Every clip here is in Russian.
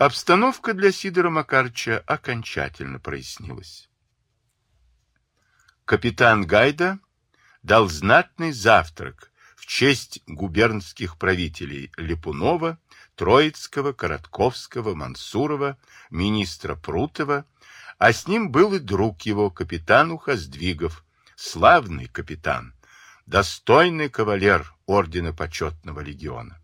Обстановка для Сидора Макарча окончательно прояснилась. Капитан Гайда дал знатный завтрак в честь губернских правителей Липунова, Троицкого, Коротковского, Мансурова, министра Прутова, а с ним был и друг его, капитан Ухоздвигов, славный капитан, достойный кавалер ордена почетного легиона.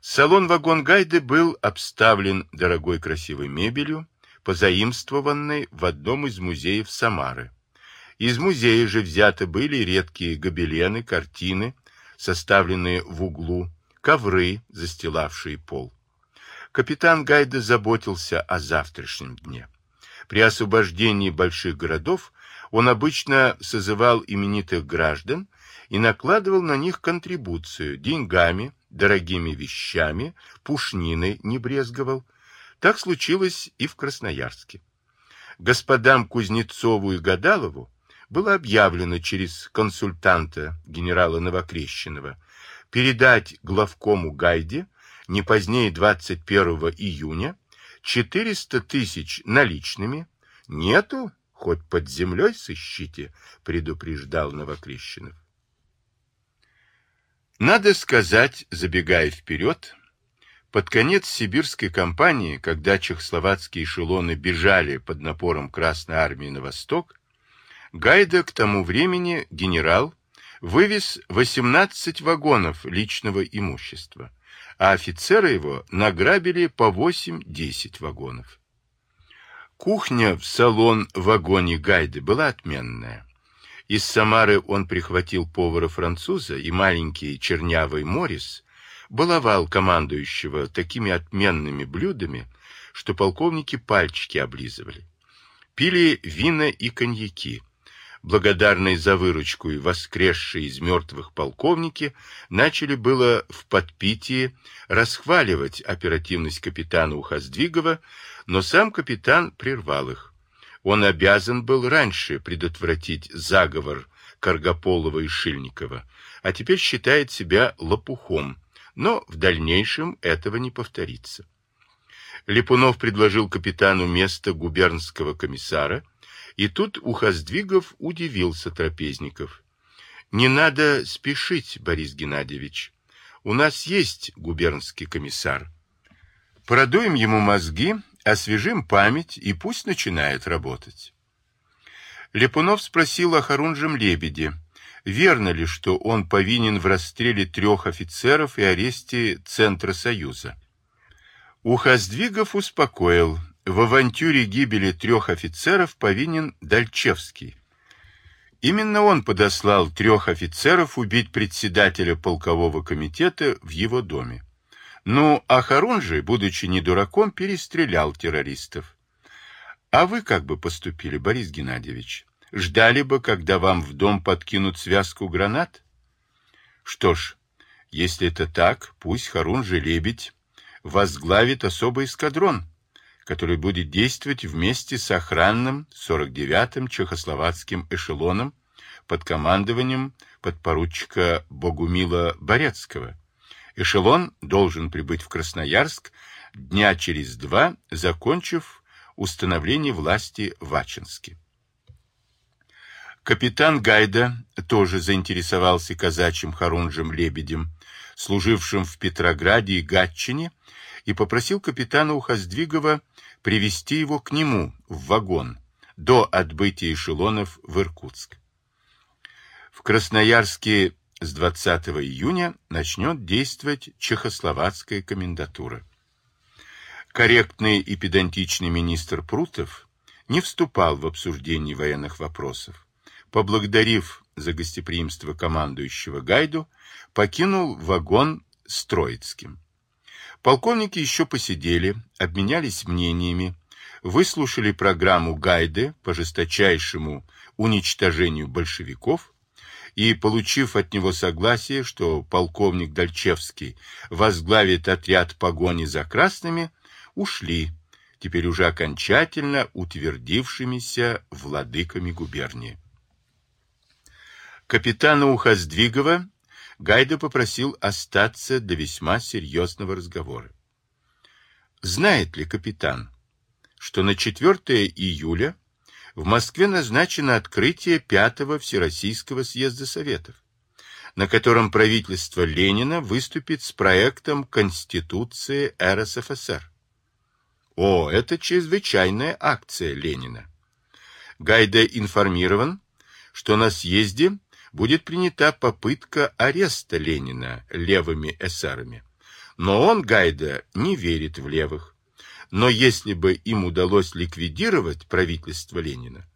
Салон-вагон Гайды был обставлен дорогой красивой мебелью, позаимствованной в одном из музеев Самары. Из музея же взяты были редкие гобелены, картины, составленные в углу, ковры, застилавшие пол. Капитан Гайда заботился о завтрашнем дне. При освобождении больших городов он обычно созывал именитых граждан и накладывал на них контрибуцию деньгами, дорогими вещами, пушниной не брезговал. Так случилось и в Красноярске. Господам Кузнецову и Гадалову было объявлено через консультанта генерала Новокрещенова передать главкому Гайде не позднее 21 июня 400 тысяч наличными. Нету, хоть под землей сыщите, предупреждал Новокрещенов. Надо сказать, забегая вперед, под конец сибирской кампании, когда чехословацкие эшелоны бежали под напором Красной армии на восток, Гайда к тому времени генерал вывез 18 вагонов личного имущества, а офицеры его награбили по 8-10 вагонов. Кухня в салон-вагоне Гайды была отменная. Из Самары он прихватил повара-француза, и маленький чернявый Морис баловал командующего такими отменными блюдами, что полковники пальчики облизывали. Пили вина и коньяки, благодарные за выручку и воскресшие из мертвых полковники, начали было в подпитии расхваливать оперативность капитана Ухоздвигова, но сам капитан прервал их. Он обязан был раньше предотвратить заговор Каргополова и Шильникова, а теперь считает себя лопухом, но в дальнейшем этого не повторится. Липунов предложил капитану место губернского комиссара, и тут Ухоздвигов удивился трапезников. «Не надо спешить, Борис Геннадьевич. У нас есть губернский комиссар. Продуем ему мозги, освежим память, и пусть начинает работать». Липунов спросил о Харунжем Лебеде, верно ли, что он повинен в расстреле трех офицеров и аресте Центра Союза. Ухоздвигов успокоил, в авантюре гибели трех офицеров повинен Дальчевский. Именно он подослал трех офицеров убить председателя полкового комитета в его доме. Ну, а Харун же, будучи не дураком, перестрелял террористов. А вы как бы поступили, Борис Геннадьевич? Ждали бы, когда вам в дом подкинут связку гранат? Что ж, если это так, пусть Харун же Лебедь возглавит особый эскадрон, который будет действовать вместе с охранным 49-м чехословацким эшелоном под командованием подпоручика Богумила Борецкого. Эшелон должен прибыть в Красноярск дня через два, закончив установление власти в Ачинске. Капитан Гайда тоже заинтересовался казачьим Харунжем Лебедем, служившим в Петрограде и Гатчине, и попросил капитана Ухоздвигова привести его к нему в вагон до отбытия эшелонов в Иркутск. В Красноярске с 20 июня начнет действовать чехословацкая комендатура. Корректный и педантичный министр Прутов не вступал в обсуждение военных вопросов. Поблагодарив за гостеприимство командующего Гайду, покинул вагон с Троицким. Полковники еще посидели, обменялись мнениями, выслушали программу Гайды по жесточайшему уничтожению большевиков и, получив от него согласие, что полковник Дальчевский возглавит отряд погони за красными, ушли, теперь уже окончательно утвердившимися владыками губернии. Капитана Ухоздвигова Гайда попросил остаться для весьма серьезного разговора. знает ли капитан, что на 4 июля в Москве назначено открытие Пятого Всероссийского съезда Советов, на котором правительство Ленина выступит с проектом Конституции РСФСР. О, это чрезвычайная акция Ленина. Гайда информирован, что на съезде будет принята попытка ареста Ленина левыми эсерами. Но он, Гайда, не верит в левых. Но если бы им удалось ликвидировать правительство Ленина,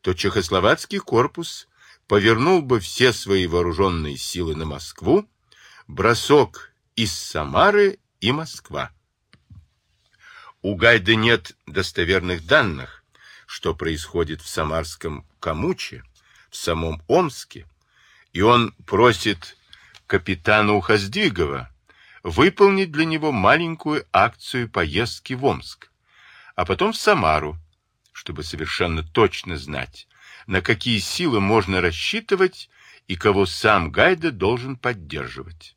то чехословацкий корпус повернул бы все свои вооруженные силы на Москву, бросок из Самары и Москва. У Гайда нет достоверных данных, что происходит в Самарском Камуче, в самом Омске, и он просит капитана Ухоздвигова выполнить для него маленькую акцию поездки в Омск, а потом в Самару, чтобы совершенно точно знать, на какие силы можно рассчитывать и кого сам Гайда должен поддерживать.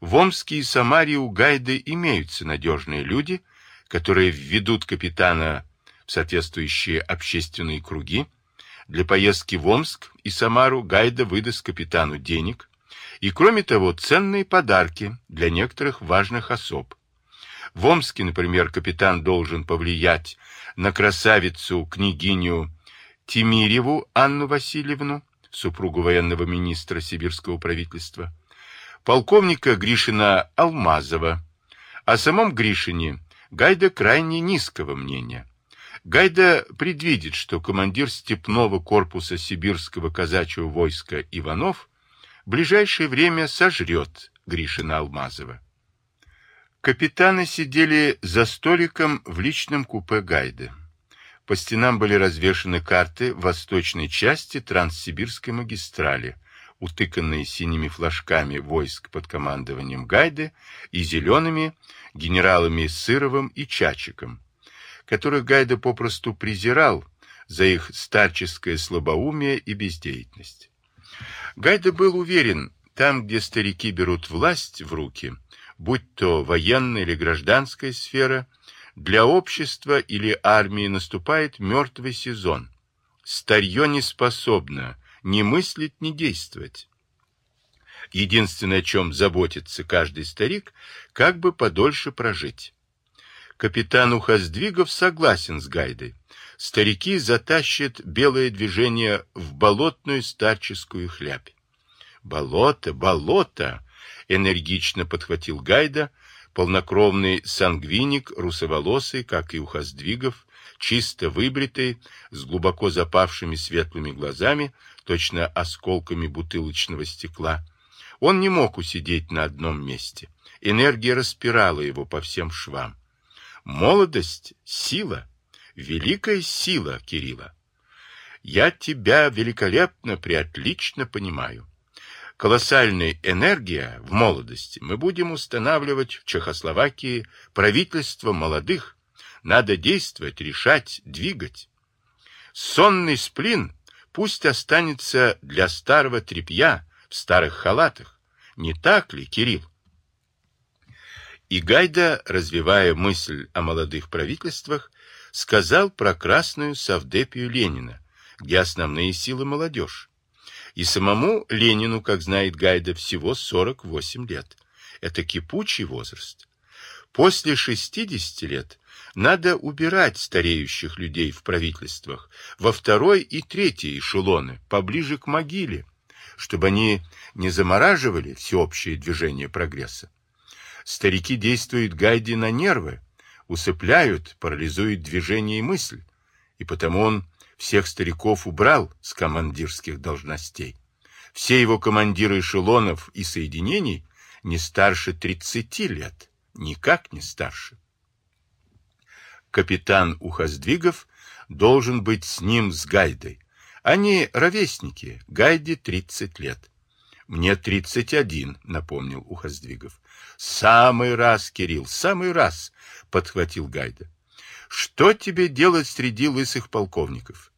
В Омске и Самаре у Гайды имеются надежные люди, которые введут капитана в соответствующие общественные круги. Для поездки в Омск и Самару Гайда выдаст капитану денег, и, кроме того, ценные подарки для некоторых важных особ. В Омске, например, капитан должен повлиять на красавицу княгиню Тимиреву Анну Васильевну, супругу военного министра сибирского правительства, полковника Гришина Алмазова, о самом Гришине Гайда крайне низкого мнения. Гайда предвидит, что командир степного корпуса сибирского казачьего войска Иванов ближайшее время сожрет Гришина Алмазова. Капитаны сидели за столиком в личном купе Гайда. По стенам были развешаны карты восточной части Транссибирской магистрали, утыканные синими флажками войск под командованием Гайды и зелеными генералами Сыровым и Чачиком, которых Гайда попросту презирал за их старческое слабоумие и бездеятельность. Гайда был уверен, там, где старики берут власть в руки, будь то военная или гражданская сфера, для общества или армии наступает мертвый сезон. Старье не способно ни мыслить, ни действовать. Единственное, о чем заботится каждый старик, как бы подольше прожить. Капитан Ухоздвигов согласен с Гайдой. Старики затащат белое движение в болотную старческую хлябь. «Болото, болото!» — энергично подхватил Гайда, полнокровный сангвиник, русоволосый, как и Ухоздвигов, чисто выбритый, с глубоко запавшими светлыми глазами, точно осколками бутылочного стекла. Он не мог усидеть на одном месте. Энергия распирала его по всем швам. Молодость — сила, великая сила Кирилла. Я тебя великолепно, преотлично понимаю. Колоссальная энергия в молодости мы будем устанавливать в Чехословакии правительство молодых. Надо действовать, решать, двигать. Сонный сплин пусть останется для старого тряпья в старых халатах. Не так ли, Кирилл? И Гайда, развивая мысль о молодых правительствах, сказал про красную Савдепию Ленина, где основные силы молодежь. И самому Ленину, как знает Гайда, всего 48 лет. Это кипучий возраст. После 60 лет надо убирать стареющих людей в правительствах во второй и третий эшелоны, поближе к могиле, чтобы они не замораживали всеобщее движение прогресса. Старики действуют Гайде на нервы, усыпляют, парализуют движение и мысль, и потому он всех стариков убрал с командирских должностей. Все его командиры эшелонов и соединений не старше 30 лет, никак не старше. Капитан Ухоздвигов должен быть с ним, с Гайдой. Они ровесники, Гайде 30 лет. Мне 31, напомнил Ухоздвигов. Самый раз, Кирилл, самый раз, подхватил Гайда. Что тебе делать среди лысых полковников?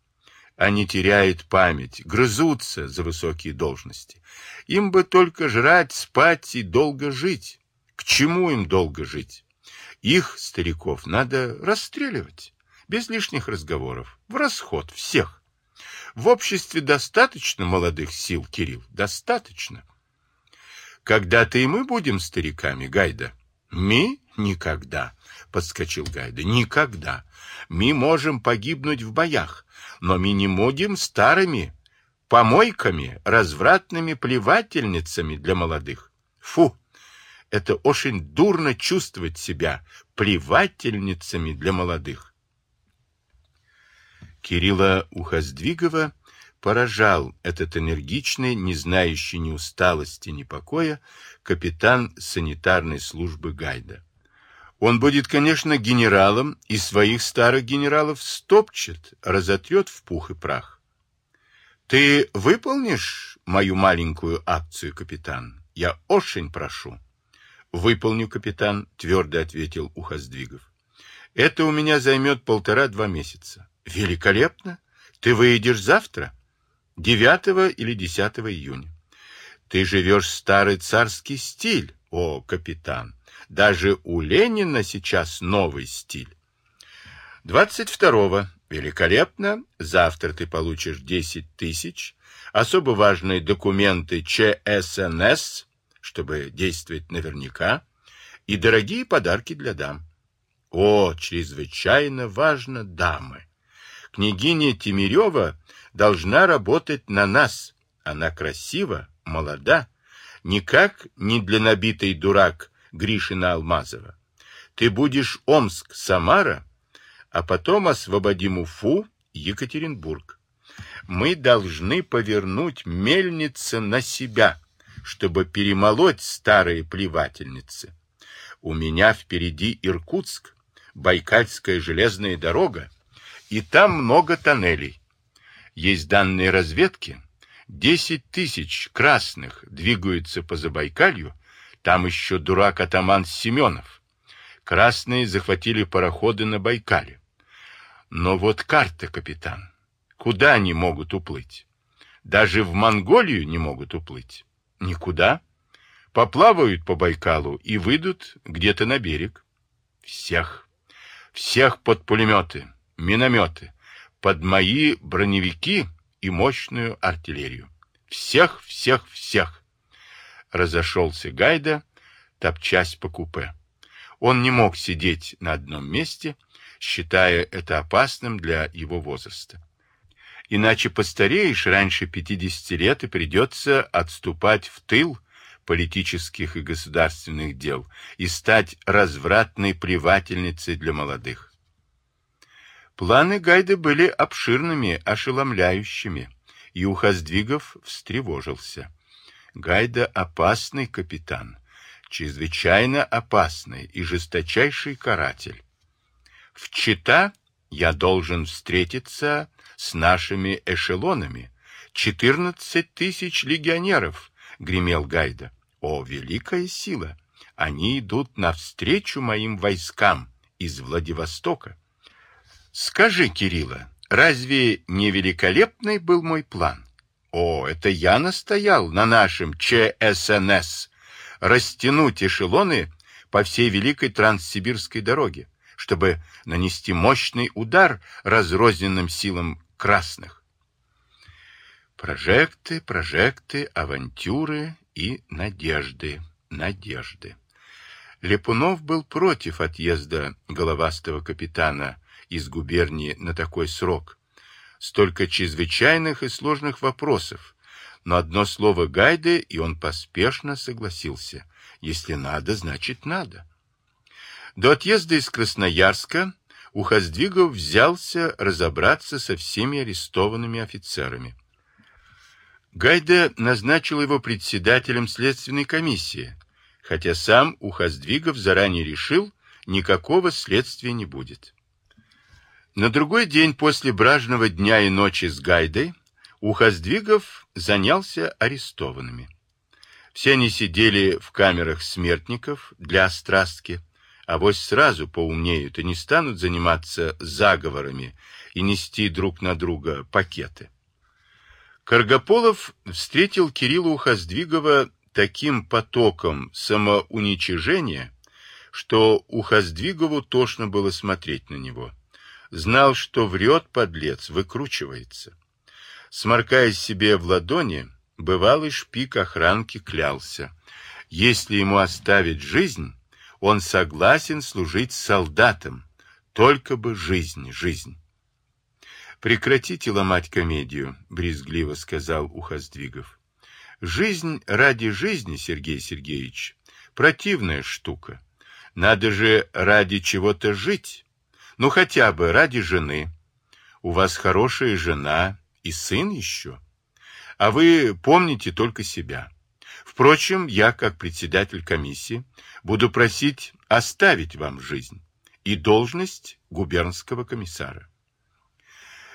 Они теряют память, грызутся за высокие должности. Им бы только жрать, спать и долго жить. К чему им долго жить? Их, стариков, надо расстреливать, без лишних разговоров, в расход всех. В обществе достаточно молодых сил, Кирилл, достаточно. Когда-то и мы будем стариками, Гайда. Ми? Никогда, подскочил Гайда. Никогда. Мы можем погибнуть в боях, но мы не будем старыми, помойками, развратными плевательницами для молодых. Фу! Это очень дурно чувствовать себя плевательницами для молодых. Кирилла Ухоздвигова поражал этот энергичный, не знающий ни усталости, ни покоя, капитан санитарной службы Гайда. Он будет, конечно, генералом, и своих старых генералов стопчет, разотрет в пух и прах. Ты выполнишь мою маленькую акцию, капитан? Я очень прошу. Выполню, капитан, твердо ответил Ухоздвигов. Это у меня займет полтора-два месяца. Великолепно. Ты выйдешь завтра? 9 или 10 июня. Ты живешь старый царский стиль, о, капитан. Даже у Ленина сейчас новый стиль. 22-го. Великолепно. Завтра ты получишь 10 тысяч. Особо важные документы ЧСНС, чтобы действовать наверняка. И дорогие подарки для дам. О, чрезвычайно важно, дамы. Княгиня Тимирева должна работать на нас. Она красива, молода, никак не для набитой дурак Гришина Алмазова. Ты будешь Омск, Самара, а потом освободим Уфу, Екатеринбург. Мы должны повернуть мельницы на себя, чтобы перемолоть старые плевательницы. У меня впереди Иркутск, Байкальская железная дорога, и там много тоннелей. Есть данные разведки. Десять тысяч красных двигаются по Забайкалью. Там еще дурак-атаман Семенов. Красные захватили пароходы на Байкале. Но вот карта, капитан. Куда они могут уплыть? Даже в Монголию не могут уплыть. Никуда. Поплавают по Байкалу и выйдут где-то на берег. Всех. Всех под пулеметы, минометы, под мои броневики и мощную артиллерию. Всех, всех, всех. Разошелся Гайда, топчась по купе. Он не мог сидеть на одном месте, считая это опасным для его возраста. Иначе постареешь раньше 50 лет и придется отступать в тыл политических и государственных дел и стать развратной плевательницей для молодых. Планы Гайда были обширными, ошеломляющими, и Ухоздвигов встревожился. Гайда опасный капитан, чрезвычайно опасный и жесточайший каратель. В Чита я должен встретиться с нашими эшелонами. Четырнадцать тысяч легионеров, гремел Гайда. О, великая сила! Они идут навстречу моим войскам из Владивостока. Скажи, Кирилла, разве не великолепный был мой план? О, это я настоял на нашем ЧСНС растянуть эшелоны по всей великой транссибирской дороге, чтобы нанести мощный удар разрозненным силам красных. Прожекты, прожекты, авантюры и надежды, надежды. Лепунов был против отъезда головастого капитана из губернии на такой срок. Столько чрезвычайных и сложных вопросов. Но одно слово Гайды, и он поспешно согласился. Если надо, значит надо. До отъезда из Красноярска Ухоздвигов взялся разобраться со всеми арестованными офицерами. Гайда назначил его председателем следственной комиссии, хотя сам Ухоздвигов заранее решил, никакого следствия не будет. На другой день после бражного дня и ночи с Гайдой Ухоздвигов занялся арестованными. Все они сидели в камерах смертников для острастки, а вось сразу поумнеют и не станут заниматься заговорами и нести друг на друга пакеты. Каргополов встретил Кирилла Ухоздвигова таким потоком самоуничижения, что у Хоздвигову тошно было смотреть на него. Знал, что врет подлец, выкручивается. Сморкаясь себе в ладони, бывалый шпик охранки клялся. Если ему оставить жизнь, он согласен служить солдатом, только бы жизнь, жизнь. Прекратите ломать комедию, брезгливо сказал Ухоздвигов. Жизнь ради жизни, Сергей Сергеевич, противная штука. Надо же ради чего-то жить. Ну, хотя бы ради жены. У вас хорошая жена и сын еще. А вы помните только себя. Впрочем, я, как председатель комиссии, буду просить оставить вам жизнь и должность губернского комиссара.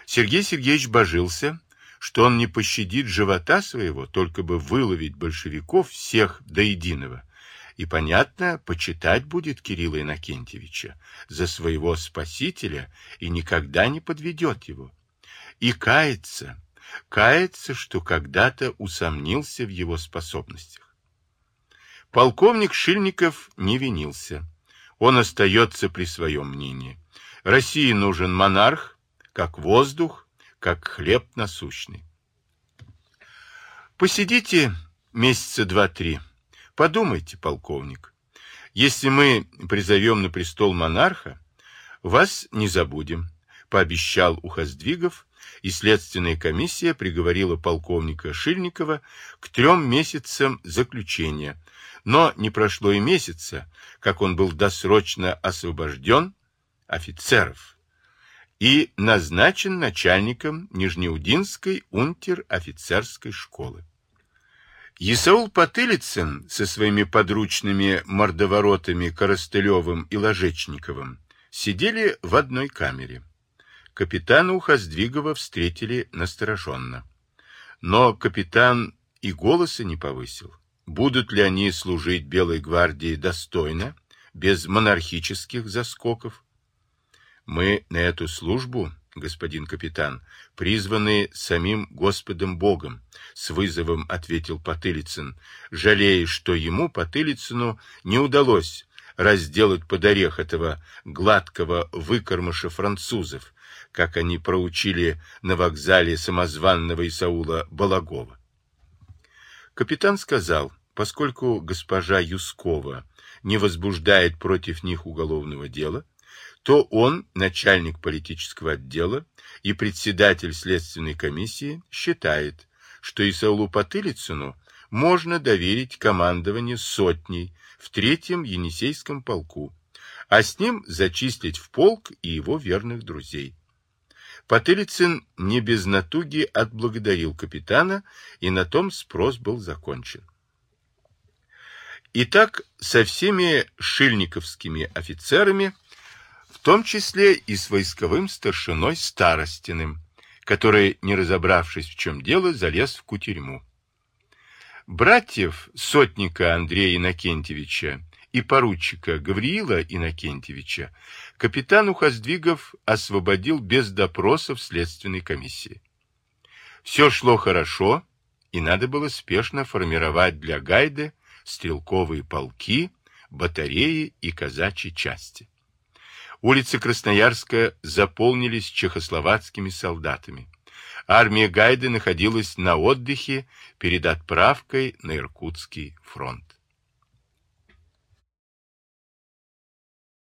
Сергей Сергеевич божился, что он не пощадит живота своего, только бы выловить большевиков всех до единого. И, понятно, почитать будет Кирилла Иннокентьевича за своего спасителя и никогда не подведет его. И кается, кается, что когда-то усомнился в его способностях. Полковник Шильников не винился. Он остается при своем мнении. России нужен монарх, как воздух, как хлеб насущный. Посидите месяца два-три, подумайте, полковник. Если мы призовем на престол монарха, вас не забудем, пообещал Ухоздвигов, и следственная комиссия приговорила полковника Шильникова к трем месяцам заключения. Но не прошло и месяца, как он был досрочно освобожден офицеров и назначен начальником Нижнеудинской унтер-офицерской школы. Исаул Потылицын со своими подручными мордоворотами Коростылевым и Ложечниковым сидели в одной камере. Капитана Ухоздвигова встретили настороженно. Но капитан и голоса не повысил. Будут ли они служить Белой гвардии достойно, без монархических заскоков? Мы на эту службу, господин капитан, призваны самим Господом Богом, с вызовом ответил Потылицын, жалея, что ему, Потылицыну, не удалось разделать под орех этого гладкого выкормыша французов, как они проучили на вокзале самозванного Исаула Балагова. Капитан сказал, поскольку госпожа Юскова не возбуждает против них уголовного дела, то он, начальник политического отдела и председатель следственной комиссии, считает, что Исаулу Потылицыну можно доверить командование сотней в третьем Енисейском полку, а с ним зачислить в полк и его верных друзей. Потылицын не без натуги отблагодарил капитана, и на том спрос был закончен. Итак, со всеми шильниковскими офицерами том числе и с войсковым старшиной Старостиным, который, не разобравшись в чем дело, залез в кутерьму. Братьев сотника Андрея Иннокентьевича и поручика Гавриила Иннокентьевича капитан Ухоздвигов освободил без допросов следственной комиссии. Все шло хорошо, и надо было спешно формировать для Гайды стрелковые полки, батареи и казачьи части. Улицы Красноярска заполнились чехословацкими солдатами. Армия Гайды находилась на отдыхе перед отправкой на Иркутский фронт.